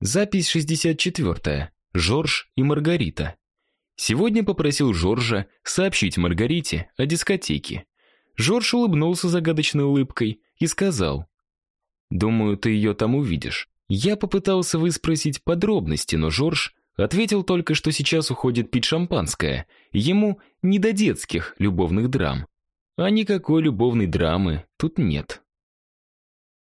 Запись 64. Жорж и Маргарита. Сегодня попросил Жоржа сообщить Маргарите о дискотеке. Жорж улыбнулся загадочной улыбкой и сказал: "Думаю, ты ее там увидишь". Я попытался выспросить подробности, но Жорж ответил только, что сейчас уходит пить шампанское. Ему не до детских любовных драм. А никакой любовной драмы тут нет.